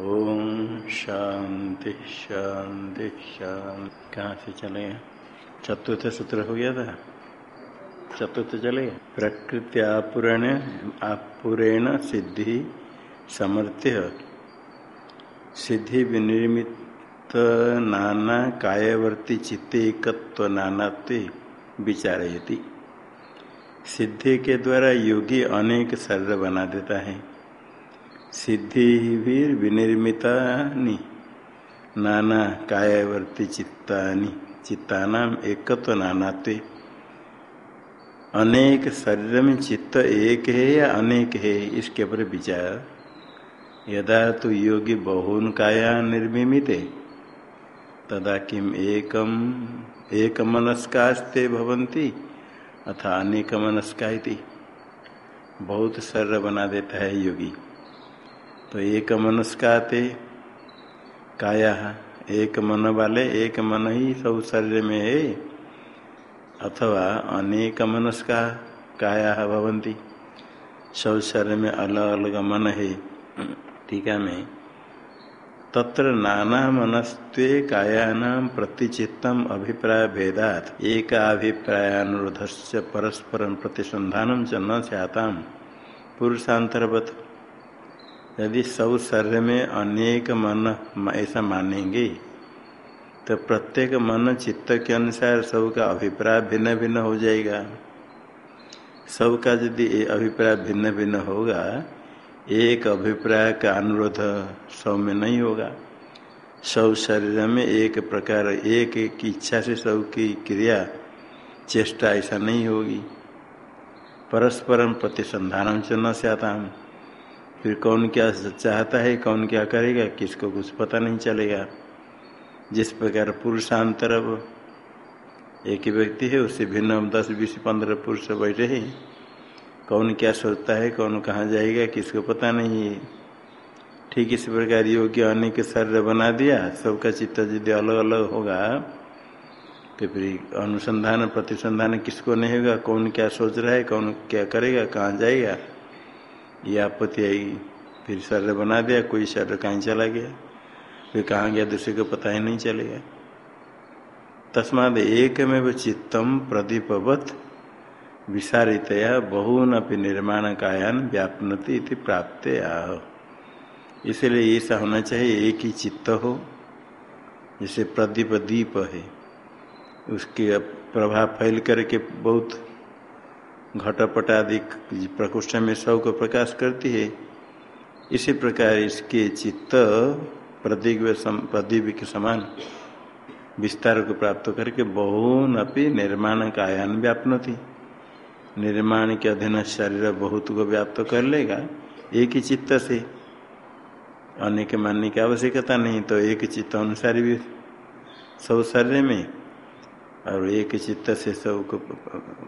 ओम शांति शांति शांति। कहाँ से चले चतुर्थ सूत्र हो गया था। चतुर्थ चले। प्रकृति आपुरण सिद्धि समर्थ्य सिद्धि विनिर्मित नाना कायवर्ती चित्ते एकत्व नानात्व विचारयति। सिद्धि के द्वारा योगी अनेक शरीर बना देता है। सिद्धि विनिर्मिता नाना कायवर्ती चित्तानि चित्तानाम एकत्व नानात्व। अनेक शरीर में चित्त एक है या अनेक है, इसके ऊपर विचार। यदा तो योगी बहुन काया निर्मित है तदा किम एकम एक मनस्कास्ते भवंती अथा अनेक मनस्का बहुत शरीर बना देता है योगी। तो एक मनुष्काते काया एक मन वाले, एक मन ही सब शरीर में है। अथवा अनेक मनुष्का काया भवंती। सब शरीर में अलग अलग मन है। टीका में? तत्र नाना मनस्त्वे कायानाम प्रतिचित्तम अभिप्राय भेदात। एक अभिप्रायानुरोध से परस्पर प्रतिसंधान च न सताम पुरुषांतरवत यदि सब शरीर में अनेक मन ऐसा मानेंगे तो प्रत्येक मन चित्त के अनुसार सब का अभिप्राय भिन्न भिन्न हो जाएगा। सबका यदि अभिप्राय भिन्न भिन्न होगा, एक अभिप्राय का अनुरोध सब में नहीं होगा। सब शरीर में एक प्रकार, एक की इच्छा से सब की क्रिया, चेष्टा ऐसा नहीं होगी। परस्परम प्रतिसंधान से न से आता हूँ फिर कौन क्या चाहता है, कौन क्या करेगा, किसको कुछ पता नहीं चलेगा। जिस प्रकार पुरुषांतर एक ही व्यक्ति है उससे भिन्न दस, बीस, पंद्रह पुरुष बैठे हैं। कौन क्या सोचता है, कौन कहाँ जाएगा, किसको पता नहीं। है ठीक इस प्रकार योग्य अनेक शरीर बना दिया, सबका चित्त यदि अलग अलग होगा तो फिर अनुसंधान, प्रतिसंधान किसको नहीं होगा, कौन क्या सोच रहा है, कौन क्या करेगा, कहाँ जाएगा। ये आपत्ति आएगी फिर शरीर बना दिया, कोई शरीर कहीं चला गया। फिर कहाँ गया, दूसरे को पता ही नहीं चलेगा तस्माद एक में वो चित्तम प्रदीपवत विसारितया बहुन अपनी निर्माण कायान व्यापनति इति प्राप्त आह इसलिए ऐसा होना चाहिए, एक ही चित्त हो, जैसे प्रदीप दीप है, उसके प्रभाव फैल करके बहुत घटपट आदि प्रकोष्ठ में सबको प्रकाश करती है। इसी प्रकार इसके चित्त प्रदीप प्रदीप के समान विस्तार को प्राप्त करके बहुन अपनी निर्माण का आयान व्यापन थी निर्माण के अधीन शरीर बहुत को व्याप्त कर लेगा एक ही चित्त से। अनेक मानने की आवश्यकता नहीं तो एक चित्त अनुसार भी सब शरीर में और एक चित्त से सबको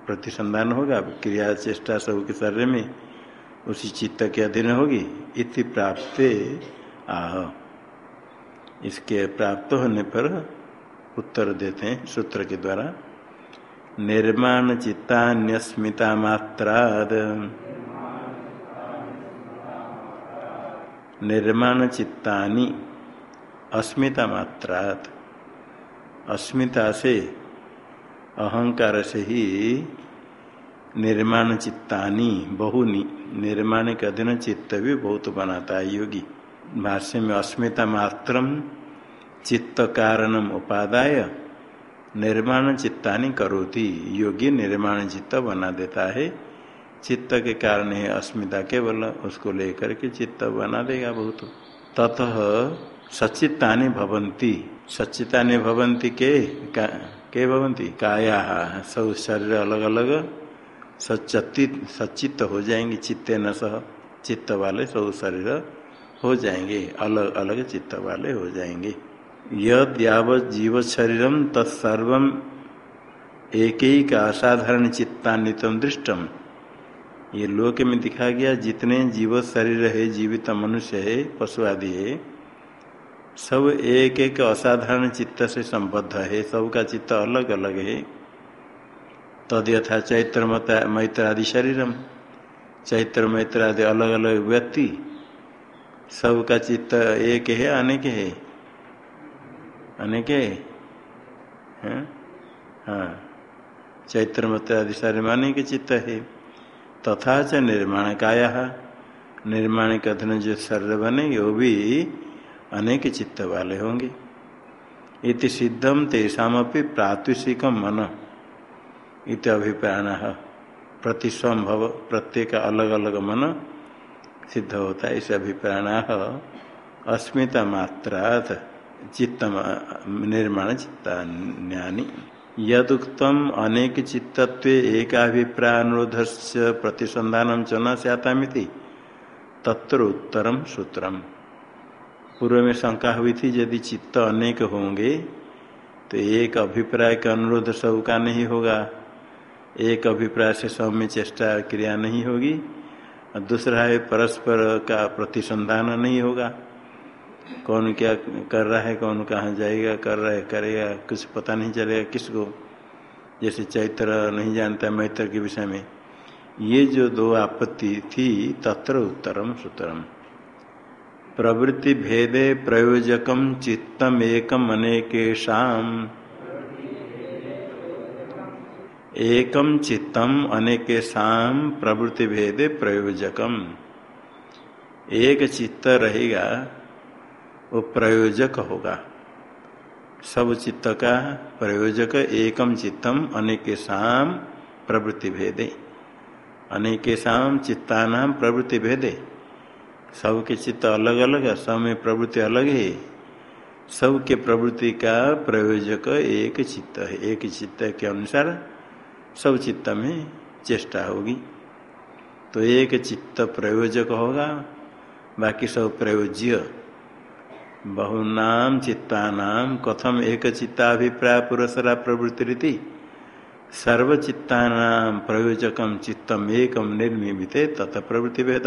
प्रतिसंधान होगा, क्रिया चेष्टा सब के शरीर में, उसी चित्त के अधीन होगी। इति प्राप्त आह। इसके प्राप्त होने पर उत्तर देते हैं सूत्र के द्वारा। निर्माण चित्तान्यस्मिता मात्राद। निर्माण चित्तानि अस्मिता मात्रात अस्मिता से अहंकार से ही निर्माण चित्तानी बहुनी, निर्माण के अधीन चित्त भी बहुत बनाता है योगी। भाष्य में अस्मिता मात्रम चित्त कारणम उपादाय, निर्माण चित्तानी करोती। योगी निर्माण चित्त बना देता है। चित्त के कारण है अस्मिता केवल, उसको लेकर के चित्त बना देगा बहुत। ततः सचित्तानि भवंती। सचितानि भवंती के के भवंती काया। सब शरीर अलग अलग सचित सचित्त हो जाएँगे चित्ते न सह। चित्त वाले सब शरीर हो जाएँगे, अलग अलग चित्त वाले हो जाएँगे। यद यावत जीव शरीरम तत्सर्व एक ही का असाधारण चित्तान्वितम दृष्टम ये लोक में दिखा गया, जितने जीव शरीर है, जीवित मनुष्य है, पशु आदि है सब एक एक असाधारण चित्त से संबद्ध है। सबका चित्त अलग अलग है। तद यथा चैत्र मैत्र आदि शरीरम, चैत्र मैत्र आदि अलग अलग व्यक्ति, सबका चित्त एक है, अनेक है। अनेक है। हाँ? चैत्र मत आदि सारे माने के चित्त है। तथा च निर्माण काया निर्माण कथन जो शरीर बनेंगे वो भी अनेक चित्त वाले होंगे। इति सिद्धम तेषापि प्रातिशिकम मन। इत अभिप्राण प्रतिस्वभव प्रत्येक अलग अलग मन सिद्ध होता है। इस अभिप्राण अस्मिता मात्रा चित्त निर्माण चित्ता ज्ञानी यदुक्तम अनेक चित्तत्व से प्रतिसंधान च न सतामिति तत्र उत्तरम सूत्रम। पूर्व में शंका हुई थी, यदि चित्त अनेक होंगे तो एक अभिप्राय का अनुरोध सब का नहीं होगा। एक अभिप्राय से सब में चेष्टा क्रिया नहीं होगी, और दूसरा है परस्पर का प्रतिसंधान नहीं होगा। कौन क्या कर रहा है, कौन कहाँ जाएगा, कर रहा है, करेगा, कुछ पता नहीं चलेगा किसको। जैसे चैत्र नहीं जानता मैत्र के विषय में। ये जो दो आपत्ति थी, तत्र उत्तरम सूत्रम। प्रवृत्ति भेदे प्रयोजकम चित्तम एकम चित्तम अनेकेशाम प्रवृत्ति भेदे प्रयोजकम। एक चित्त रहेगा, वो प्रयोजक होगा। सब चित्त का प्रयोजक एकम चित्तम अनेकेशाम प्रवृत्ति भेदे अनेकेशाम चित्तानाम प्रवृत्ति भेदे सबके चित्त अलग अलग है सब में प्रवृत्ति अलग है। सबके प्रवृत्ति का प्रयोजक एक चित्त है। एक चित्त के अनुसार सब चित्त में चेष्टा होगी। तो एक चित्त प्रयोजक होगा, बाकी सब प्रयोज्य। बहुनाम चित्तानाम, कथम एक चित्ताभिप्राय पुरस्सरा प्रवृत्ति रीति। सर्वचित्तानाम प्रयोजकम चित्तम एकम निर्मित तथा प्रवृत्ति भेद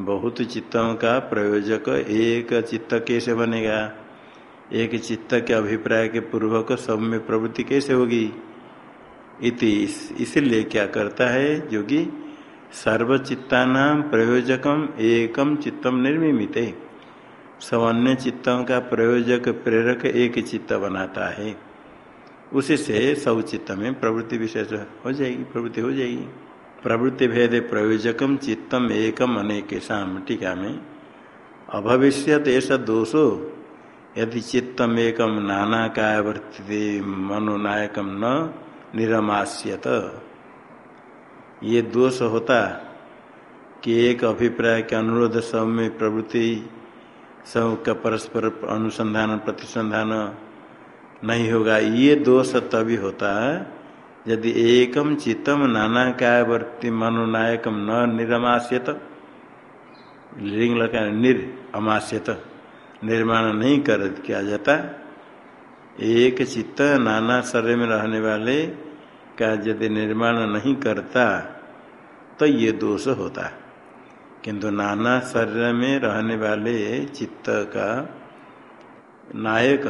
बहुत चित्तों का प्रयोजक एक चित्त कैसे बनेगा? एक चित्त के अभिप्राय के पूर्वक सब में प्रवृत्ति कैसे होगी? इति इसलिए क्या करता है योगी? सर्वचित्तानाम प्रयोजकम एकम चित्तम निर्मित सब अन्य चित्तों का प्रयोजक प्रेरक एक चित्त बनाता है। उसी से सब चित्त में प्रवृत्ति विशेष हो जाएगी, प्रवृत्ति हो जाएगी। प्रवृत्ति भेद प्रयोजकम चित्तम एकम अनेक टीका में अभविष्यत ऐसा दोषो, यदि चित्तम एकम नाना काय वर्तते मनोनायकम न निरमास्यत। ये दोष होता कि एक अभिप्राय के अनुरोध सब में प्रवृत्ति सब का परस्पर अनुसंधान, प्रतिसंधान नहीं होगा, ये दोष तभी होता है यदि एकम चित्तम नाना काय वर्ति मनोनायकम न निरमास्यत लिंग लगा निर निर्माण नहीं कर किया जाता, एक चित्त नाना शरीर में रहने वाले का यदि निर्माण नहीं करता तो ये दोष होता किंतु नाना शरीर में रहने वाले चित्त का नायक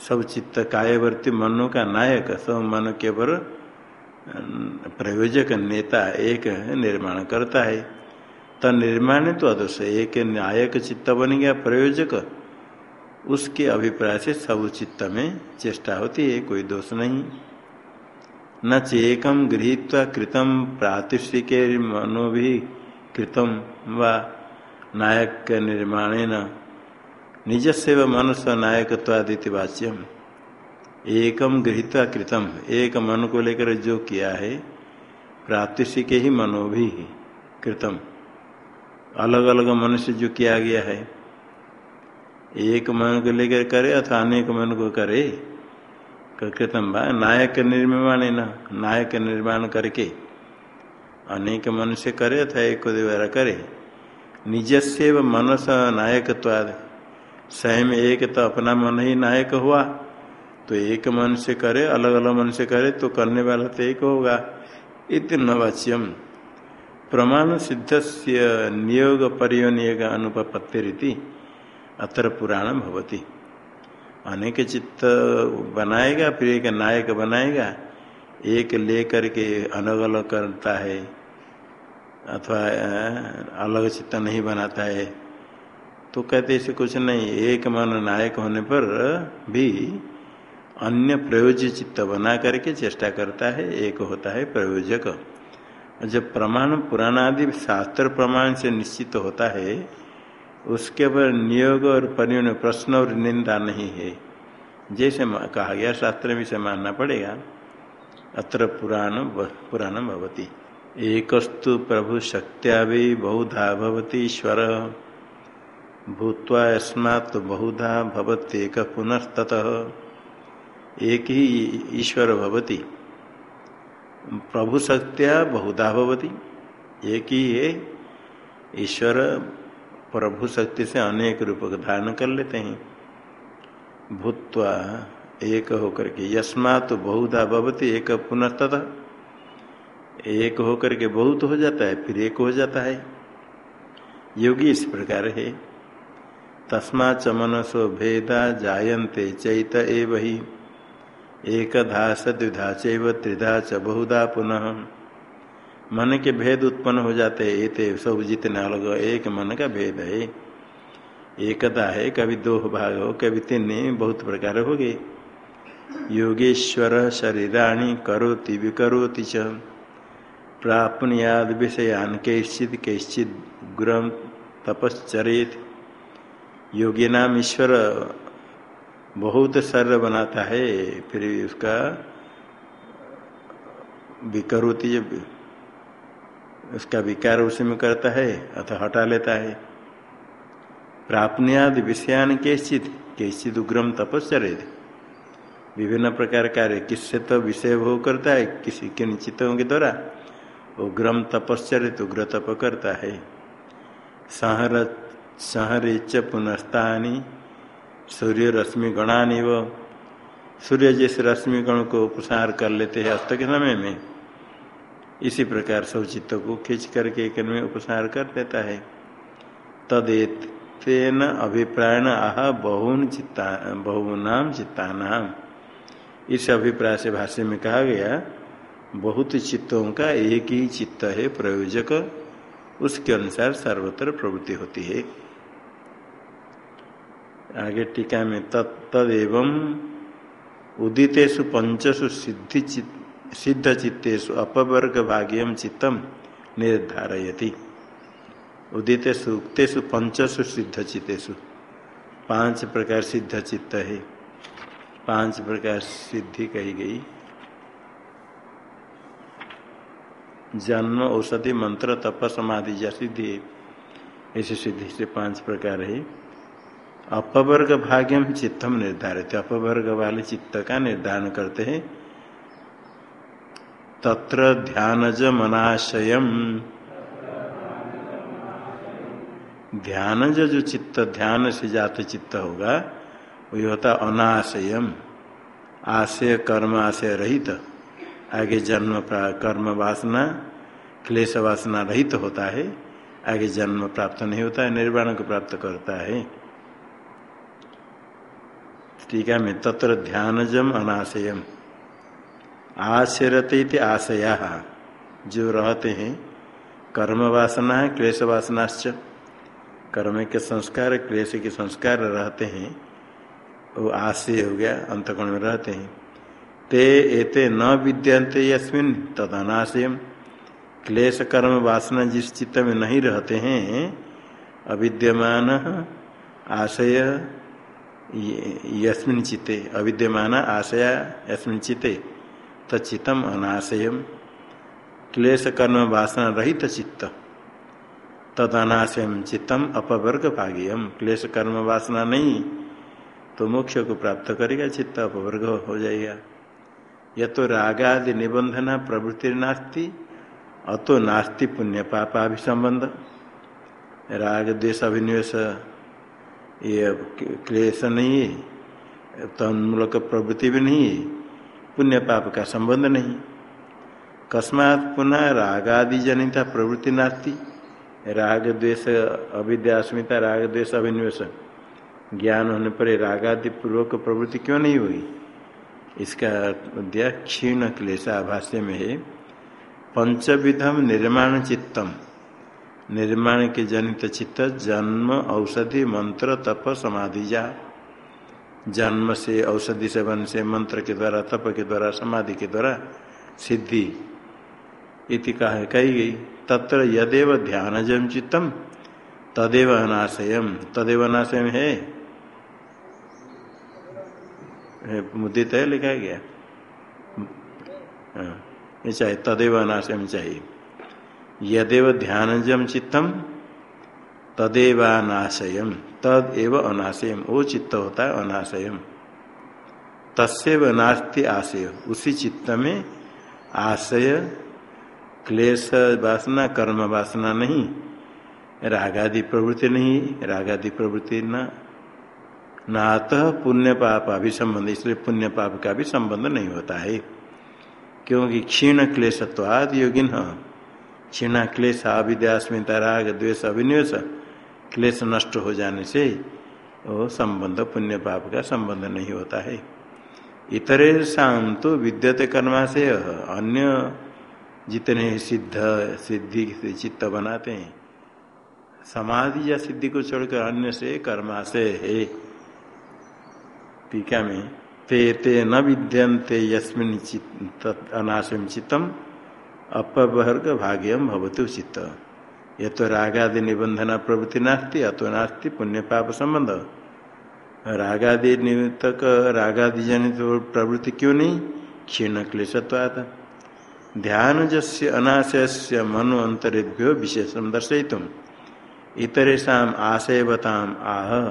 सब चित्त कायवर्ती मनो का नायक, सब मन के पर प्रयोजक नेता एक निर्माण करता है। तो निर्माण तो अदोष एक नायक चित्त बन गया प्रयोजक, उसके अभिप्राय से सब चित्त में चेष्टा होती है, कोई दोष नहीं। न चेकम गृहीत कृतम प्रातिष्ठिक मनो भी कृतम व नायक निर्माणेन निजस्य व मनुष्य नायकत्वादिति वाच्यम एकम गृहित कृतम। एक मन को लेकर जो किया है प्रातिशिक ही मनो भी कृतम। अलग अलग मनुष्य जो किया गया है, एक मन को लेकर करे अथवा अनेक मन को करे कृतम नायक निर्माण न? नायक निर्माण करके अनेक मनुष्य करे अथवा एक को द्वारा करे। निजस्य मनस नायकत्वाद स्वयं एक तो अपना मन ही नायक हुआ तो एक मन से करे अलग अलग मन से करे तो करने वाला तो एक होगा। इतन वाच्यम। प्रमाण सिद्ध से नियोग परियोनियोग अनुपत्ति रीति अतर पुराण भवती। अनेक चित्त बनाएगा, फिर एक नायक बनाएगा। एक लेकर के अलग अलग करता है, अथवा अलग चित्त नहीं बनाता है। तो कहते इसे कुछ नहीं, एक मन नायक होने पर भी अन्य प्रयोज्य चित्त बना करके चेष्टा करता है, एक होता है प्रयोजक। जब प्रमाण पुराण आदि शास्त्र प्रमाण से निश्चित होता है, उसके पर नियोग और परिण प्रश्न और निंदा नहीं है। जैसे कहा गया, शास्त्र में से मानना पड़ेगा। अत्र पुराण पुराण भवती। एकस्तु प्रभु शक्त्या भी बहुधा भवती ईश्वर। भूत्वा अस्मात् बहुधा भवत्येक पुनस्तः एक ही ईश्वर भवती। प्रभु बहुधा भवती। एक ही है। ईश्वर प्रभु शक्ति से अनेक रूप का धारण कर लेते हैं। भूत्वा एक होकर के यस्मात् बहुधा भवती, एक पुनस्तः एक होकर के बहुत हो जाता है, फिर एक हो जाता है। योगी इस प्रकार है। तस्मा च मनसो भेदा जायन्ते चैत एव ही। एकधा सद्विधा चैव त्रिधा च बहुधा पुनः। मन के भेद उत्पन्न हो जाते हैं ये सब जितने अलग, एक मन का भेद है। एकता है, कभी दो भाग हो, कभी तीन, बहुत प्रकार हो गए। योगेश्वर शरीराणी करोति विकरोति च। प्राप्नियाद विषयान कैश्चित कैश्चित गुरम तपश्चरित। योगी नाम ईश्वर बहुत शरीर बनाता है, फिर उसका विकरोति उसका विकार उसी में करता है अथवा हटा लेता है। प्राप्नियाद विषयान कैश्चित कैश्चित उग्रम तपश्चरित विभिन्न प्रकार कार्य किससे तो विषय भोग करता है, किसी किन चित्तों के द्वारा उग्रम तपश्चरित उग्र तप करता है। सहर सहरे च पुनस्तानी सूर्य रश्मि गणानी व सूर्य जैसे रश्मि गण को उपसार कर लेते हैं अस्त के समय में, इसी प्रकार सब चित्त को खींच करके एक में उपसार कर देता है। तदेन अभिप्रायण आह बहुन चित्ता, बहुनाम चित्तानाम। इस अभिप्राय से भाष्य में कहा गया, बहुत चित्तों का एक ही चित्त है प्रयोजक, उसके अनुसार सर्वत्र प्रवृत्ति होती है। आगे टीका में तत्तव उदितेषु पंचसु सिद्धि सिद्ध चित्तेषु अपवर्ग भाग्यम चित्तम निर्धारयति। उदितेषु, उक्तेषु पंचसु सिद्ध चित्तेषु पाँच प्रकार सिद्ध चित्त है। पाँच प्रकार सिद्धि कही गई। जन्म, औषधि, मंत्र, तप, समाधि या सिद्धि ऐसी सिद्धि से पाँच प्रकार है। अपवर्ग भाग्यम चित्तम निर्धारित अपवर्ग वाले चित्त का निर्धारण करते हैं। तत्र ध्यानज मनाशयम ध्यानज जो चित्त, ध्यान से जाते चित्त होगा, वही होता अनाशयम आशय, कर्म, आशय रहित। आगे जन्म कर्म वासना, क्लेश वासना रहित होता है। आगे जन्म प्राप्त नहीं होता है, निर्वाण को प्राप्त करता है। टीका में तत्र ध्यानजम अनाशयम। आशयरते आशया। जो रहते हैं कर्म वासना क्लेश वासनाश्च कर्म के संस्कार, क्लेश के संस्कार रहते हैं, वो आशय हो गया, अंतकोण में रहते हैं। ते एते न विद्यंते यस्मिन, तदनाशयम। क्लेश, कर्म, वासना जिस चित्त में नहीं रहते हैं, अविद्यमान आशय यस्मिन चित्ते, अविद्यमान आशय, यस्मिन चित्ते तचितम अनाशयम। क्लेश कर्म वासना रहित चित्त तद अनाशयम चित्तम अपवर्ग भाग्यम क्लेश कर्म वासना नहीं तो मोक्ष को प्राप्त करेगा चित्त, अपवर्ग हो जाएगा। यह तो रागादि निबंधना प्रवृत्ति अतो नास्ति पुण्य पापा भी संबंध राग देश अभिनिवेश ये अब क्लेश नहीं है। तन्मूलक प्रवृत्ति भी नहीं है। पुण्य पाप का संबंध नहीं। कस्मात पुनः रागादि जनिता प्रवृत्ति नास्ती। राग द्वेष अविद्यास्मिता, राग द्वेष अभिनिवेश ज्ञान होने पर रागादि पूर्वक प्रवृत्ति क्यों नहीं हुई? इसका अध्याय क्षीण क्लेश आभाष्य में है। पंचविधम निर्माण चित्तम। निर्माण के जनित चित्त जन्म औषधि मंत्र तप समाधि जा। जन्म से औषधि सेवन से मंत्र के द्वारा तप के द्वारा समाधि के द्वारा सिद्धि। इति कहा गई। तत्र यदेव ध्यान जम चित्तम तदेव अनाशयम। तदेव अनाशयम है? मुदित है लिखा गया। हाँ, चाहिए तदेव अनाशयम चाहिए। यदेव ध्यानजम चित्तम तदेवानाशयम तद एव अनाशयम वो चित्त होता है अनाशयम तस्व आशय। उसी चित्त में आशय, क्लेश, वासना, कर्म, वासना नहीं, रागादि प्रवृत्ति नहीं, रागादि प्रवृत्ति न नात पुण्य पाप अभी संबंध, इसलिए पुण्य पाप का भी संबंध नहीं होता है। क्योंकि क्षीण क्लेशत्वाद योगिन क्षीणा, क्लेश अविद्यास्मिता राग, द्वेष अभिनिवेश क्लेश नष्ट हो जाने से वो संबंध, पुण्य पाप का संबंध नहीं होता है। इतरे शाम तो विद्यते कर्मा से अन्य जितने सिद्ध, सिद्धि से चित्त बनाते हैं, समाधि या सिद्धि को छोड़कर अन्य से कर्मा से है। टीका में ते ते न विद्यन्ते यस्मिन अनाशम चित्तम अपवर्ग भाग्यम भवतु चित्त। ये तो रागादि निबंधना प्रवृत्ति नास्ती, अतो नास्ती पुण्य पाप संबंध रागादि निमित्तक रागादि जनित प्रवृत्ति क्यों नहीं? क्षीण क्लेशत्वात। ध्यान जस्य अनाशय मनो अंतरेभ्यो विशेषम दर्शयितुम। इतरेशा आशयवताम आह।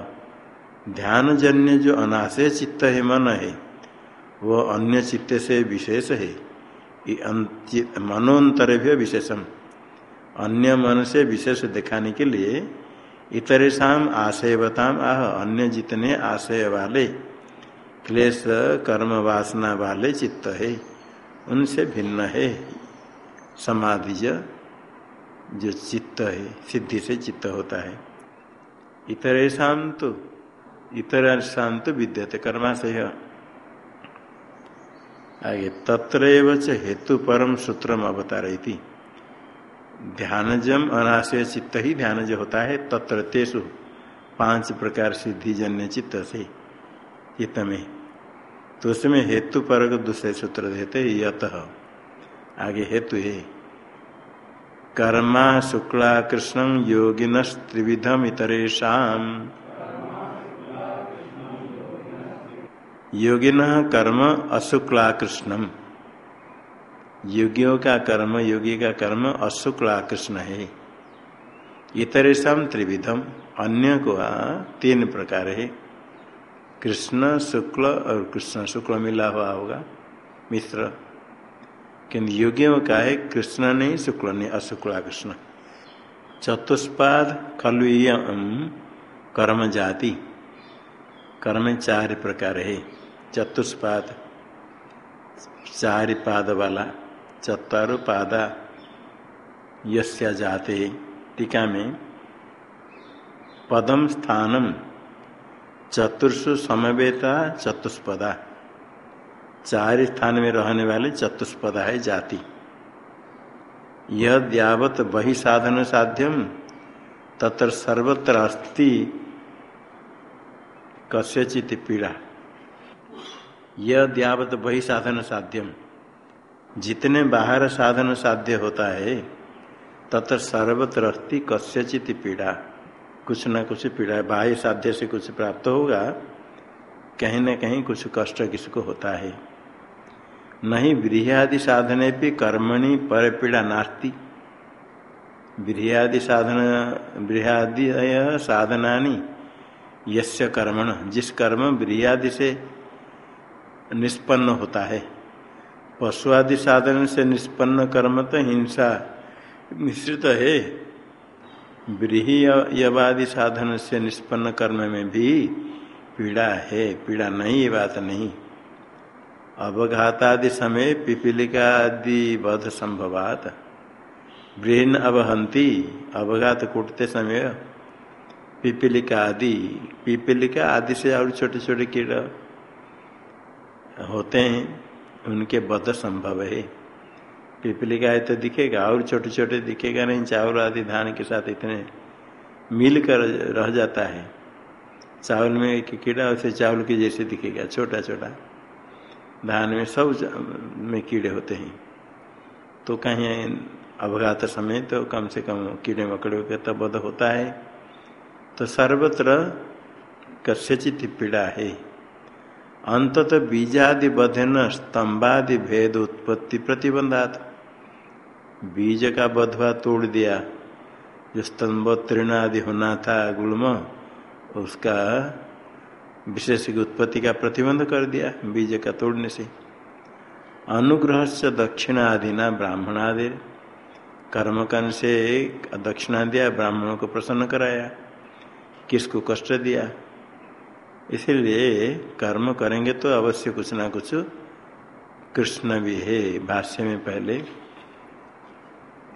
ध्यान जन्य जो अनाशय चित्त है मन है, वो अन्य चित्त से विशेष है। मनोन्तरभ्य विशेषम, अन्य मन से विशेष दिखाने के लिए इतरेशम आशयवताम, आह, अन्य जितने आशय वाले क्लेश, कर्म, वासना वाले चित्त है, उनसे भिन्न है। समाधि जो चित्त है, सिद्धि से चित्त होता है। इतरेशा तो इतर शांत विद्यते कर्माशय। आगे तत्र हेतु परम सूत्रम अवतार ध्यानजम अनाशय चित्त ही ध्यान जो होता है तत्र तेसु पाँच प्रकार सिद्धि जन्य चित्त से चित्त में। तो उसमें हेतु पर दूसरे सूत्र देते यत। आगे हेतु है। कर्मा शुक्ला कृष्ण योगिन त्रिविधम इतरेशा योगिन कर्म अशुक्ला कृष्णम योगियों का कर्म, योगी का कर्म अशुक्ला कृष्ण है। इतरेशम त्रिविधम, अन्य को तीन प्रकार है। कृष्ण, शुक्ल और कृष्ण। शुक्ल मिला हुआ होगा, मिश्र। किंतु योगियों का है, कृष्ण नहीं शुक्ल नहीं अशुक्ला कृष्ण चतुष्पाद खलुय कर्म जाति। कर्म चार प्रकार है। चतुष्पाद चार पाद वाला चतर पादा यस्या जाते टीका में पदम स्थानम, चतुर्षु समवेता, चतुष्पदा। चार स्थान में रहने वाले चतुष्पदा है जाति। यह यावत वही साधन साध्यम, तत्र सर्वत्र अस्ति कस्यचित पीड़ा। यह यावत वही साधन साध्यम। जितने बाहर साधन साध्य होता है तथा सर्वत्र अस्थि कस्यचित पीड़ा। कुछ न कुछ पीड़ा बाह्य साध्य से कुछ प्राप्त होगा, कहीं न कहीं कुछ कष्ट किसको होता है। नहीं गृहादि साधने भी कर्मणि पर पीड़ा नास्ती। गृहादि साधन गृहादि साधना यस्य कर्मण। जिस कर्म गृहादि से निष्पन्न होता है। पशु आदि साधन से निष्पन्न कर्म तो हिंसा मिश्रित है। ब्रीहवादि साधन से निष्पन्न कर्म में भी पीड़ा है। पीड़ा नहीं, ये बात नहीं। अवघातादि समय पिपीलिका आदि बध संभवात। ब्रेन अवहंती, अवघात कूटते समय पिपीलिका आदि पिपीलिका आदि से और छोटे छोटे कीड़ा होते हैं, उनके बद संभव है। पिपली का है तो दिखेगा, और छोटे छोटे दिखेगा नहीं, चावल आदि धान के साथ इतने मिल कर रह जाता है। चावल में एक कीड़ा उसे चावल के जैसे दिखेगा छोटा छोटा धान में सब में कीड़े होते हैं। तो कहीं अवघात समय तो कम से कम कीड़े मकड़े के तो बध होता है। तो सर्वत्र कस्यचित पीड़ा है। अंतत बीजादि बधन स्तंभादि भेद उत्पत्ति प्रतिबंधात। बीज का बधवा तोड़ दिया, जो स्तंभ तृणादि होना था गुलम, उसका विशेष उत्पत्ति का प्रतिबंध कर दिया बीज का तोड़ने से। अनुग्रह से दक्षिणादिना ब्राह्मणादि कर्म करने से दक्षिणा दिया ब्राह्मणों को प्रसन्न कराया, किसको कष्ट दिया? इसीलिए कर्म करेंगे तो अवश्य कुछ ना कुछ कृष्ण भी है भाष्य में पहले।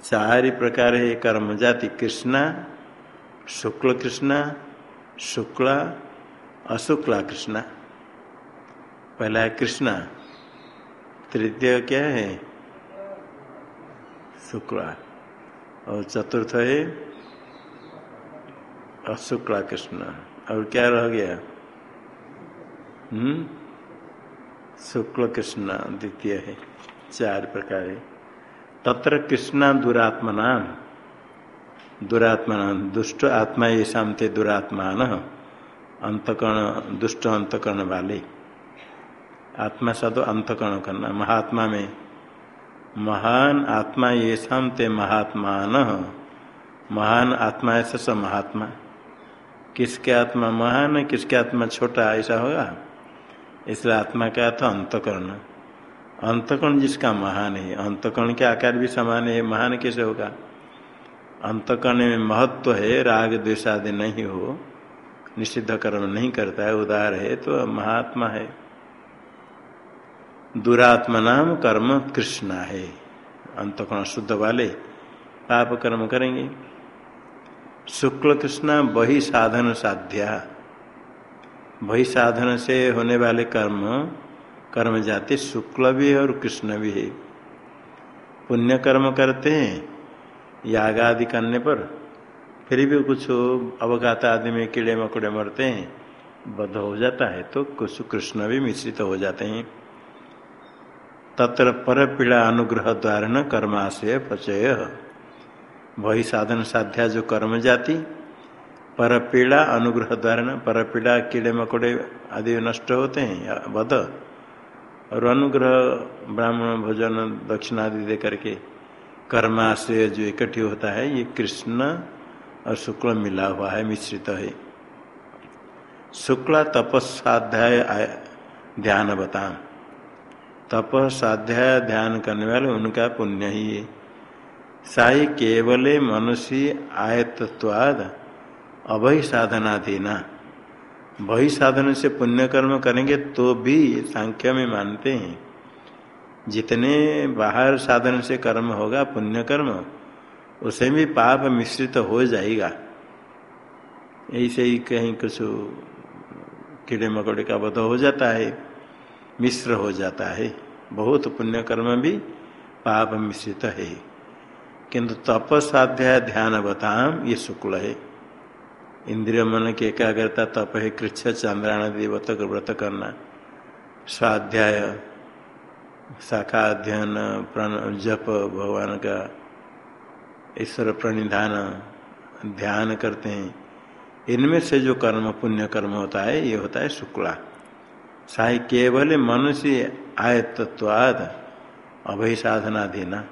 चार प्रकार है कर्म, जाति कृष्णा, शुक्ल कृष्णा, शुक्ला, अशुक्ला कृष्णा। पहला है कृष्णा, तृतीय क्या है? शुक्ला। और चतुर्थ है अशुक्ला कृष्ण। और क्या रह गया? हम्म? शुक्ल कृष्ण द्वितीय है, चार प्रकार है। तत्र कृष्णा दुरात्मना दुरात्मा दुष्ट आत्मा ये शाम शांति दुरात्मान, अंतकरण, दुष्ट अंतकरण वाले। आत्मा सा तो अंतकरण करना, महात्मा में। महान आत्मा ये शाम शांति महात्मान। महान आत्मा ऐसा स महात्मा। किसके आत्मा, महान है, किसके आत्मा छोटा, ऐसा होगा? इसलिए आत्मा का अर्थ अंतकरण। अंतकरण जिसका महान है। अंतकरण के आकार भी समान है। महान कैसे होगा? अंतकरण में महत्व तो है, राग द्वेषादि नहीं हो। निषिद्ध कर्म नहीं करता है, उदार है तो महात्मा है। दुरात्मा नाम कर्म कृष्णा है। अंतकरण शुद्ध वाले पाप कर्म करेंगे। शुक्ल कृष्णा वही साधन साध्या। वही साधन से होने वाले कर्म कर्म जाति शुक्ल भी है और कृष्ण भी है। पुण्य कर्म करते हैं, याग आदि करने पर फिर भी कुछ अवगात आदि में कीड़े मकोड़े मरते हैं, बद्ध हो जाता है तो कुछ कृष्ण भी मिश्रित तो हो जाते हैं। तत्र पर पीड़ा अनुग्रह द्वारा न कर्माशय पचय वही साधन साध्या जो कर्म जाति पर पीड़ा अनुग्रह द्वारा न पर पीड़ा कीड़े मकोड़े आदि नष्ट होते हैं बद और अनुग्रह, ब्राह्मण भोजन, दक्षिणादि दे करके कर्माशय जो इकट्ठी होता है, ये कृष्ण और शुक्ल मिला हुआ है, मिश्रित है। शुक्ला तपस्वाध्याय ध्यान बता तप साध्याय ध्यान करने वाले, उनका पुण्य ही है। साई केवले मनुष्य आयतत्वाद अभय साधना देना वही साधन से पुण्य कर्म करेंगे तो भी सांख्य में मानते हैं। जितने बाहर साधन से कर्म होगा पुण्य कर्म उसे भी पाप मिश्रित हो जाएगा। ऐसे ही कहीं कुछ कीड़े मकोड़े का बध हो जाता है, मिश्र हो जाता है। बहुत पुण्य कर्म भी पाप मिश्रित है। किंतु तपस्वाध्याय ध्यान बताम ये शुक्ल है। इंद्रिय मन की एकाग्रता तप है कृच्छ चंद्राण देवत व्रत करना। स्वाध्याय, शाखा अध्ययन, प्रण, जप भगवान का ईश्वर प्रणिधान, ध्यान करते हैं। इनमें से जो कर्म, पुण्य कर्म होता है, ये होता है शुक्ला। साई केवल मनुष्य आयत्वाद अभय साधना देना।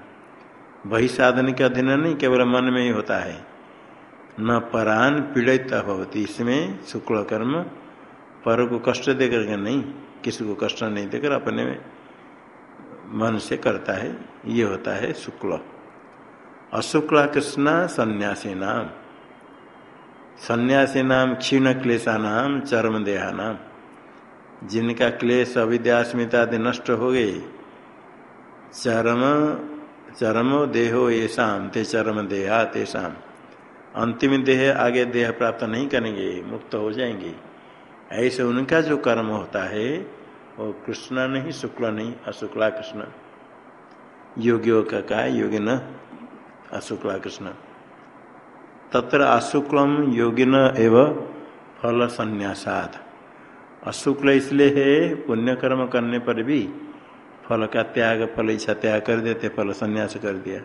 वही साधन के अधीन नहीं, केवल मन में ही होता है। न परान पीड़ित भवती। इसमें शुक्ल कर्म, पर को कष्ट देकर के नहीं, किसी को कष्ट नहीं देकर अपने मन से करता है, ये होता है शुक्ल। अशुक्ला कृष्णा सन्यासी नाम। सन्यासी नाम क्षीण क्लेशा नाम, चरम देहा नाम। जिनका क्लेश अविद्यास्मिता आदि नष्ट हो गए, चरम चरम देहो ये शाम ते चरम देहा तेषाम अंतिम देह आगे देह प्राप्त नहीं करेंगे, मुक्त हो जाएँगे। ऐसे उनका जो कर्म होता है, वो कृष्ण नहीं, शुक्ल नहीं, अशुक्ला कृष्ण। योगियों का का योगी न अशुक्ला कृष्ण। तत्र अशुक्लम योगिन एव फल संन्यासाद अशुक्ल इसलिए है, पुण्य कर्म करने पर भी फल का त्याग, फल इच्छा त्याग कर देते, फल संन्यास कर दिया।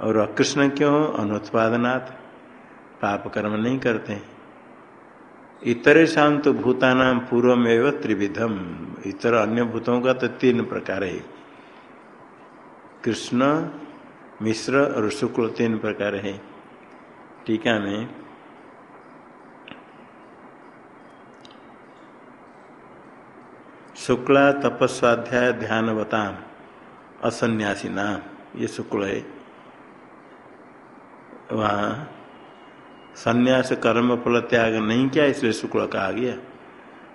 और अकृष्ण क्यों? अनुत्पादनात्। पाप कर्म नहीं करते। इतरे शांत तो भूतानाम पूर्व त्रिविधम। इतर अन्य भूतों का तो तीन प्रकार है। कृष्ण, मिश्र और शुक्ल तीन प्रकार है। टीका में शुक्ला, तपस्वाध्याय, ध्यानवताम असन्यासी नाम ये शुक्ल है। वहाँ संन्यास कर्म फल त्याग नहीं किया, इसलिए शुक्ल कहा गया।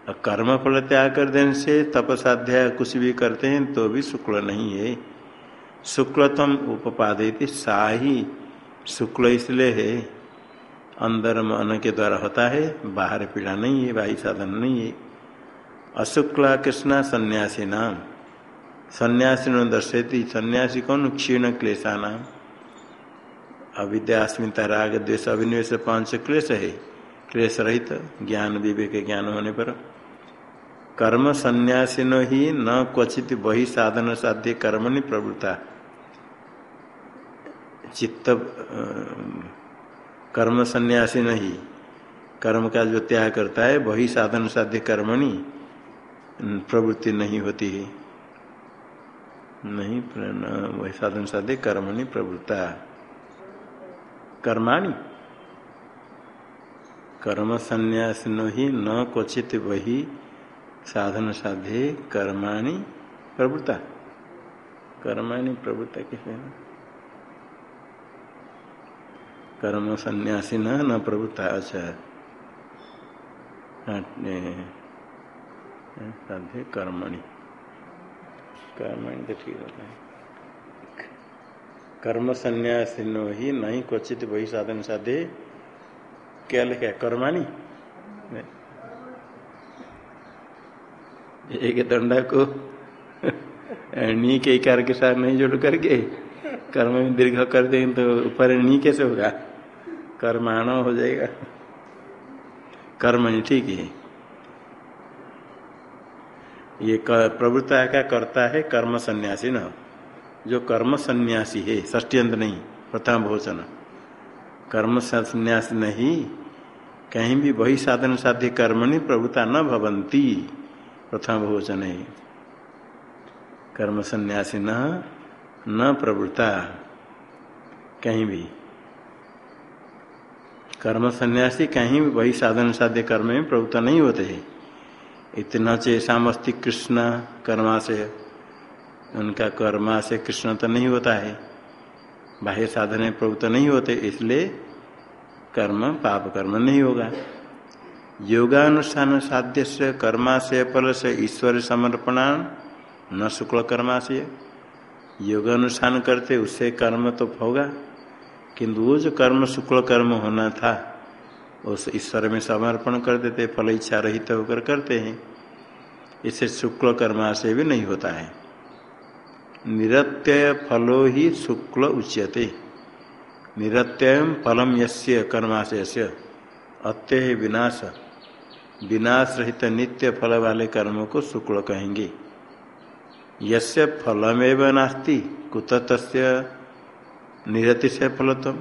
और कर्म फल त्याग कर देने से तपसाध्याय कुछ भी करते हैं तो भी शुक्ल नहीं है। शुक्लतम उपादय सा ही शुक्ल इसलिए है, अंदर मन के द्वारा होता है, बाहर पीड़ा नहीं है, बाह्य साधन नहीं है। अशुक्ला कृष्णा सन्यासी नाम सन्यासी दर्शती सन्यासी कौन? क्षीण क्लेशा नाम अविद्यास्मिता राग द्वेष अभिनिवेश पाँच क्लेश है। क्लेश रहित ज्ञान विवेक ज्ञान होने पर। कर्म संन्यासिनो ही न क्वचित वही साधन साध्य कर्मणि प्रवृत्ता। चित्त कर्म संन्यासी नहीं कर्म का जो त्याग करता है, वही साधन साध्य कर्मणि प्रवृत्ति नहीं होती है। नहीं वही साधन साध्य कर्मणि प्रवृत्ता। कर्माणि। कर्म संन्यास ही न क्वचित वही साधन साध्य कर्माणि प्रवृत्ता। कर्माणि प्रवृत्ता किसे कर्म संन्यासी न न प्रवृत्ता अच्छा। साध्य कर्मणि। कर्मणि तो ठीक होता है। कर्म संन्यास ही नहीं क्वचित वही साधन साधे। क्या लिखा? कर्माणी? एक दंडा को नी के कार के साथ नहीं जोड़ करके कर्म में दीर्घ कर देंगे तो ऊपर नी कैसे होगा? कर्माण हो जाएगा। कर्म नहीं, ठीक है। ये प्रवृत्ता का करता है कर्म सन्यासी न जो कर्म संन्यासी है ष्टी अंत नहीं, प्रथम भोजन। कर्म संन्यास नहीं, कहीं भी वही साधन साध्य कर्म नहीं प्रभुता न भवंती, प्रथम भोजन है। कर्म संन्यासी न न प्रवृत्ता कहीं भी। कर्म संन्यासी कहीं भी वही साधन साध्य कर्म में प्रभुता नहीं होते है। इतना चेषा मस्ती कृष्ण कर्मा से उनका कर्मा से कृष्ण तो नहीं होता है। बाह्य साधन प्रभुत्व नहीं होते, इसलिए कर्म, पाप कर्म नहीं होगा। योगानुष्ठान साध्य से, कर्मा से, फल से, ईश्वर समर्पणान, न शुक्ल कर्मा से। योगानुष्ठान करते, उससे कर्म तो होगा। किंतु वो जो कर्म, शुक्ल कर्म होना था, उस ईश्वर में समर्पण कर देते, फल इच्छा रहित होकर करते हैं। इसे शुक्ल कर्मा से भी नहीं होता है। निरत्यय फलो ही शुक्ल उच्यते। निरत्यय फलम यस्य कर्माशय अत्य विनाश विनाश। रहित नित्य फल वाले कर्म को शुक्ल कहेंगे। यस्य फलमेव नास्ति कुत निरतिशय फलत्म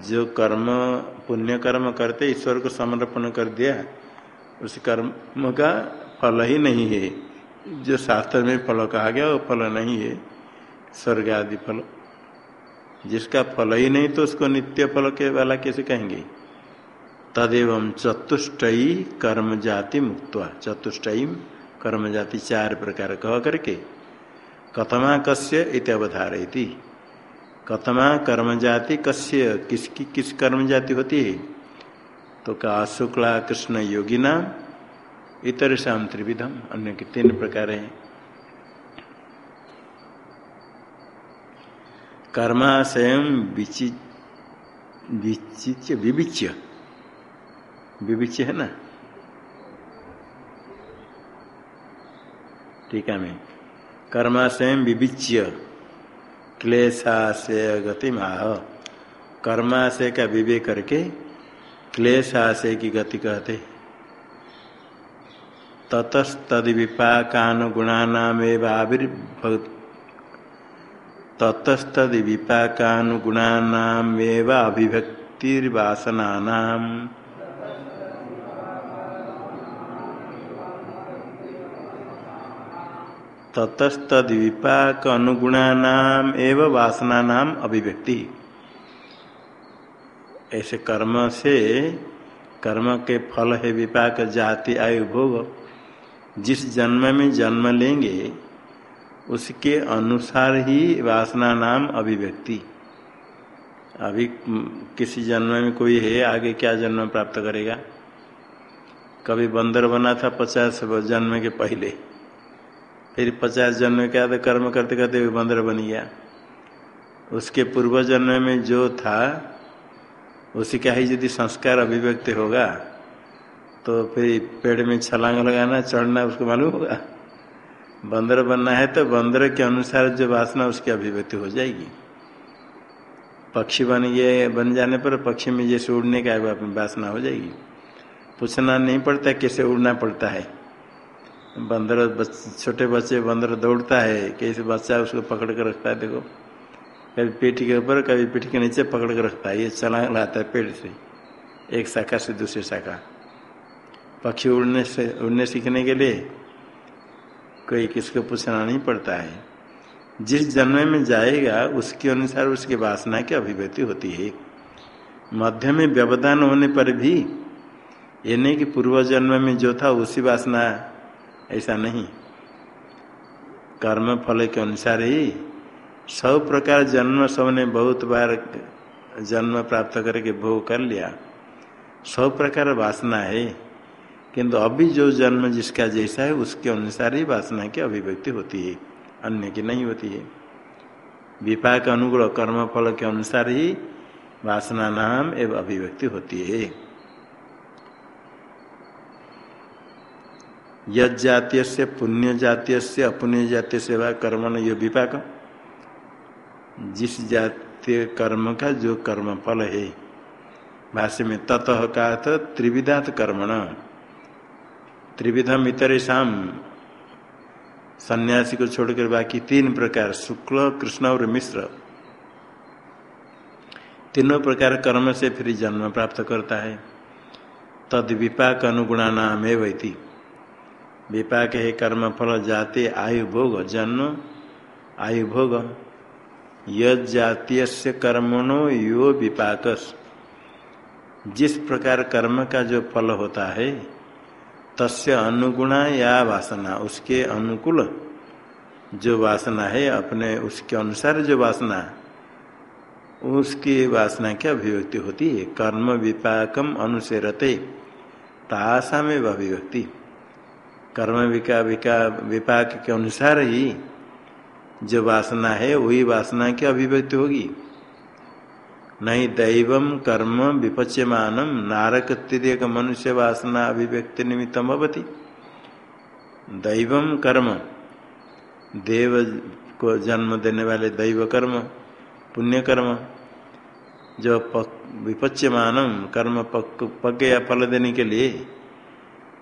जो कर्म पुण्य कर्म करते, ईश्वर को समर्पण कर दिया, उस कर्म का फल ही नहीं है। जो शास्त्र में फल कहा गया, वो फल नहीं है, स्वर्ग आदि फल। जिसका फल ही नहीं तो उसको नित्य फल के वाला कैसे कहेंगे? तदेव चतुष्टयी कर्म जाति मुक्त चतुष्टयी कर्म जाति चार प्रकार कह करके, कथमा कस्य इत अवधारयती। कथमा कर्म जाति कस्य, किसकी, किस कर्म जाति होती है? तो का शुक्ला कृष्ण योगिना इतर शाम त्रिविधम, अन्य के तीन प्रकार हैं। कर्माशय विचिच्य, विविच्य। विविच्य है ना? टीका में। कर्माशय विविच्य। क्लेशाशय गति माह कर्माशय का विवेक करके क्लेशाशय की गति कहते ततस्तद ततस्तद विपाकानुगुणानामेव अभिव्यक्तिर्वासना ततस्तद विपाक अनुगुणानाम वासनानाम अभिव्यक्ति। ऐसे कर्म से कर्म के फल है विपाक, जाति, आयु, भोग। जिस जन्म में जन्म लेंगे, उसके अनुसार ही वासना नाम अभिव्यक्ति। अभी किसी जन्म में कोई है, आगे क्या जन्म प्राप्त करेगा? कभी बंदर बना था पचास जन्म के पहले, फिर पचास जन्म के तो कर्म करते करते बंदर बन गया। उसके पूर्व जन्म में जो था, उसी का ही यदि संस्कार अभिव्यक्त होगा तो फिर पेड़ में छलांग लगाना चढ़ना उसको मालूम होगा? बंदर बनना है तो बंदर के अनुसार जो वासना उसकी अभिव्यक्ति हो जाएगी। पक्षी बन गए बन जाने पर पक्षी में जैसे उड़ने का वासना हो जाएगी। पूछना नहीं पड़ता कैसे उड़ना पड़ता है। बंदर बच, छोटे बच्चे बंदर दौड़ता है कैसे बच्चा उसको पकड़ कर रखता है देखो। कभी पीठ के ऊपर कभी पीठ के नीचे पकड़ कर रखता है ये चला लाता है पेड़ से। एक शाखा से दूसरी शाखा। पक्षी उड़ने से, उड़ने सीखने के लिए कोई किसको पूछना नहीं पड़ता है। जिस जन्म में जाएगा, उसके अनुसार उसकी वासना की अभिव्यक्ति होती है। मध्य में व्यवधान होने पर भी, ये नहीं कि पूर्व जन्म में जो था, उसी वासना, ऐसा नहीं। कर्म फल के अनुसार ही, सब प्रकार जन्म, सबने बहुत बार जन्म प्राप्त करके भोग कर लिया। सब प्रकार वासना है। किंतु अभी जो जन्म जिसका जैसा है, उसके अनुसार ही वासना की अभिव्यक्ति होती है, अन्य की नहीं होती है। विपाक अनुग्रह कर्म फल के अनुसार ही वासना नाम एवं अभिव्यक्ति होती है। यद जातीय से पुण्य जातीय से अपुण्य जातीय सेवा कर्म यो विपाक। जिस जातीय कर्म का जो कर्म फल है, भाष्य में ततः का त्रिविधात कर्मण। त्रिविधम इतर शाम सन्यासी को छोड़कर बाकी तीन प्रकार, शुक्ल, कृष्ण और मिश्र। तीनों प्रकार कर्म से फिर जन्म प्राप्त करता है। तद विपाक अनुगुणा नाम है विपाक है कर्म, फल, जाते, आयु, भोग, जन्म, आयु, भोग। यजातीय से कर्मणो यो विपाक जिस प्रकार कर्म का जो फल होता है तस्य अनुगुणा या वासना, उसके अनुकूल जो वासना है, अपने उसके अनुसार जो वासना, उसकी वासना की अभिव्यक्ति होती है। कर्म विपाकम अनुसेरते तासा में अभिव्यक्ति। कर्म विका विका, विपाक के अनुसार ही जो वासना है, वही वासना की अभिव्यक्ति होगी। नहीं दैवम कर्म विपच्यमानम नारक तिरक मनुष्य वासना अभिव्यक्ति निमित्तम भवती। दैवम कर्म। देव को जन्म देने वाले दैव कर्म पुण्य कर्म जो विपच्यमानम कर्म पक पक या फल देने के लिए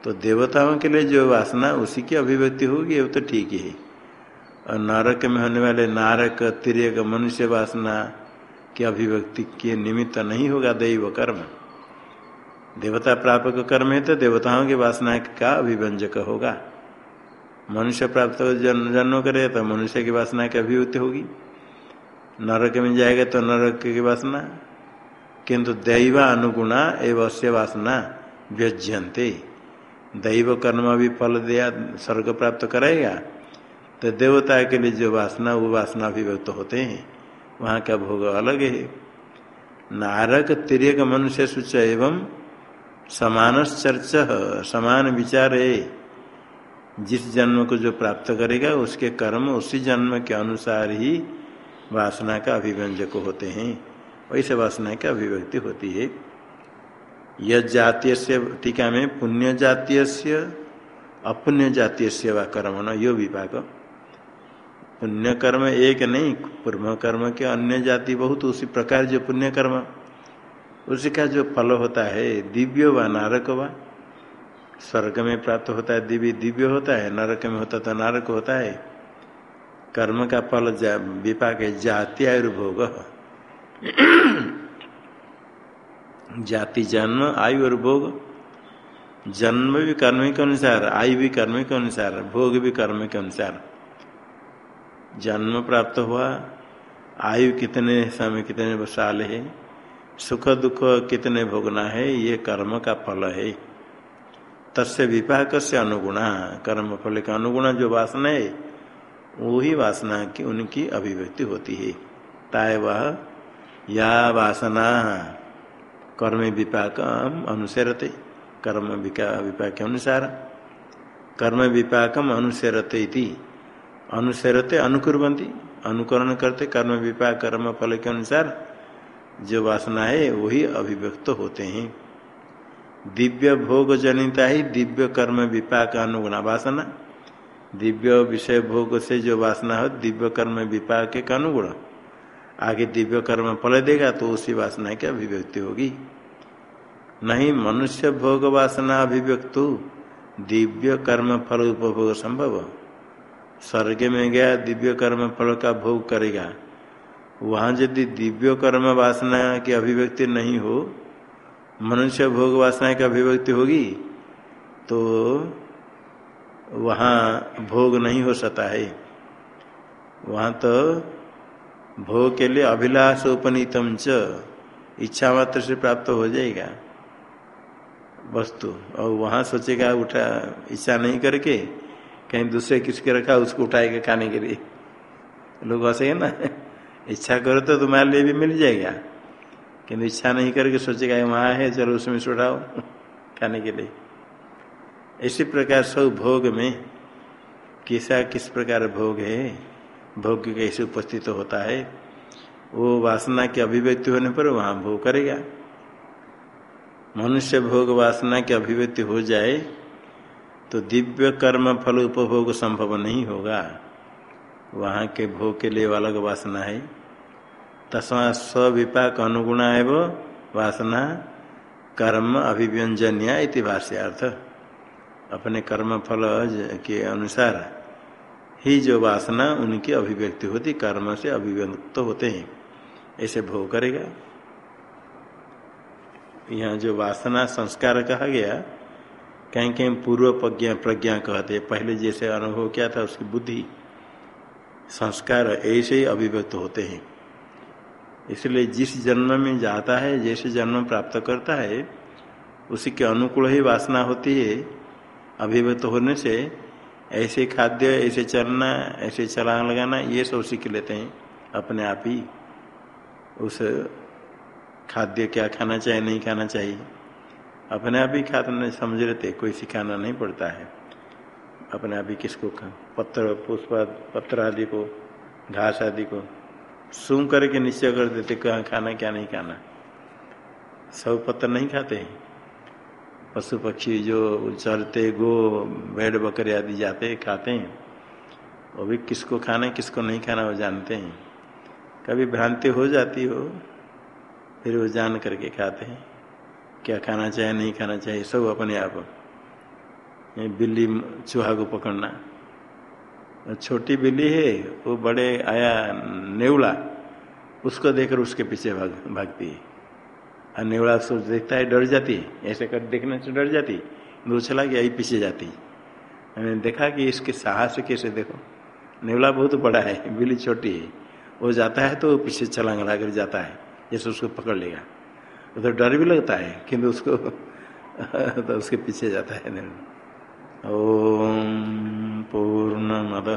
तो देवताओं के लिए जो वासना, उसी की अभिव्यक्ति होगी वो तो ठीक ही है। और नरक में होने वाले नारक तिरक मनुष्य वासना की अभिव्यक्ति के निमित्त नहीं होगा दैव कर्म। देवता प्रापक कर्म है तो देवताओं की वासना का अभिव्यंजक होगा। मनुष्य प्राप्त जन्म जन्म करे तो मनुष्य की वासना की अभिव्यक्ति होगी। नरक में जाएगा तो नरक की वासना, किंतु दैव अनुगुणा एवं से वासना व्यज्यंते दैव कर्म भी फल दिया, स्वर्ग प्राप्त कराएगा तो देवता के लिए जो वासना, वो वासना अभिव्यक्त होते हैं। वहाँ का भोग अलग है? नारक तिरक मनुष्य सूच एवं समान चर्च समान विचार है। जिस जन्म को जो प्राप्त करेगा, उसके कर्म उसी जन्म के अनुसार ही वासना का अभिव्यंजक होते हैं। वैसे वासना की अभिव्यक्ति होती है। यह जातीय से टीका में पुण्य जातीय से अपुण्य जातीय सेवा कर्म न यो विभाग। पुण्य कर्म एक नहीं पूर्व कर्म के अन्य जाति बहुत, उसी प्रकार जो पुण्य कर्म उसी का जो फल होता है, दिव्य व नारक व। स्वर्ग में प्राप्त होता है दिव्य दिव्य होता है, नरक में होता तो नारक होता है। कर्म का फल विपाक है, जाति आयुर्भोग। जाति जन्म, आयु और भोग। जन्म भी कर्म के अनुसार, आयु भी कर्म के अनुसार, भोग भी कर्म के अनुसार। जन्म प्राप्त हुआ। आयु कितने समय कितने साल है? सुख दुख कितने भोगना है? ये कर्म का फल है। तस्य विपाक से अनुगुणा। कर्म फल का अनुगुणा जो वासना है, वही वासना की उनकी अभिव्यक्ति होती है। ताय वह या वासना। कर्म विपाक अनुसरते। कर्म विपाक अनुसार। कर्म विपाकम अनुसरते अनुसरते अनुकुरबंती अनुकरण करते, कर्म विपाक, कर्म फल के अनुसार जो वासना है, वही अभिव्यक्त होते हैं। दिव्य भोग जनिता ही दिव्य कर्म विपाक अनुगुणा वासना। दिव्य विषय भोग से जो वासना हो, दिव्य कर्म विपाक के अनुगुण। आगे दिव्य कर्म फल देगा तो उसी वासना की अभिव्यक्ति होगी। नहीं, मनुष्य भोग वासना अभिव्यक्त, दिव्य कर्म फल उपभोग संभव। स्वर्ग में गया, दिव्य कर्म फल का भोग करेगा। वहाँ यदि दिव्य कर्म वासना की अभिव्यक्ति नहीं हो, मनुष्य भोग वासना की अभिव्यक्ति होगी तो वहाँ भोग नहीं हो सकता है। वहाँ तो भोग के लिए अभिलाष उपनीतम च, इच्छा मात्र से प्राप्त हो जाएगा वस्तु। और वहाँ सोचेगा, उठा, इच्छा नहीं करके कहीं दूसरे किसके रखा, उसको उठाएगा खाने के लिए। लोग हंसे ना? इच्छा करो तो तुम्हारे लिए भी मिल जाएगा। किंतु इच्छा नहीं करके सोचेगा वहाँ है, चलो उसमें से उठाओ खाने के लिए। इसी प्रकार सब भोग में, किसा किस प्रकार भोग है? भोग कैसे उपस्थित तो होता है? वो वासना की अभिव्यक्ति होने पर वहाँ भोग करेगा। मनुष्य भोग वासना की अभिव्यक्ति हो जाए तो दिव्य कर्म फल उपभोग संभव नहीं होगा। वहाँ के भोग के लिए अलग वासना है। तस्मा स्विपाक अनुगुणा एवं वासना कर्म अभिव्यंजनिया इति भाष्यार्थ। अपने कर्म फल के अनुसार ही जो वासना उनकी अभिव्यक्ति होती, कर्म से अभिव्यक्त तो होते हैं। ऐसे भोग करेगा। यहाँ जो वासना संस्कार कहा गया कहीं कहीं पूर्व प्रज्ञा प्रज्ञा कहते पहले जैसे अनुभव किया था, उसकी बुद्धि, संस्कार ऐसे ही अभिव्यक्त होते हैं। इसलिए जिस जन्म में जाता है, जैसे जन्म प्राप्त करता है, उसी के अनुकूल ही वासना होती है। अभिव्यक्त होने से ऐसे खाद्य, ऐसे चलना, ऐसे चलान लगाना, ये सब सीख लेते हैं, अपने आप ही। उस खाद्य क्या खाना चाहिए, नहीं खाना चाहिए। अपने आप ही खाना समझ लेते कोई सिखाना नहीं पड़ता है। अपने आप ही किसको पत्र पुष्प पत्र आदि को, घास आदि को सूं करके निश्चय कर देते, कहाँ खाना, क्या नहीं खाना। सब पत्र नहीं खाते हैं। पशु पक्षी जो चलते गो, भेड़, बकरे आदि जाते खाते हैं। वो भी किसको खाना है, किसको नहीं खाना, वो जानते हैं। कभी भ्रांति हो जाती हो, फिर वो जान करके खाते हैं। क्या खाना चाहिए, नहीं खाना चाहिए, सब अपने आप बिल्ली चूहा को पकड़ना छोटी बिल्ली है, वो बड़े आया नेवला, उसको देखकर उसके पीछे भाग, भागती है। और नेवला सोच देखता है, डर जाती है। ऐसे कर देखने से डर जाती दूर चला गया यही पीछे जाती मैंने देखा कि इसके साहस कैसे देखो। नेवला बहुत बड़ा है, बिल्ली छोटी है। वो जाता है तो पीछे छलांग कर जाता है। जैसे उसको पकड़ लेगा। तो डर भी लगता है किंतु उसको तो उसके पीछे जाता है ओम पूर्ण मद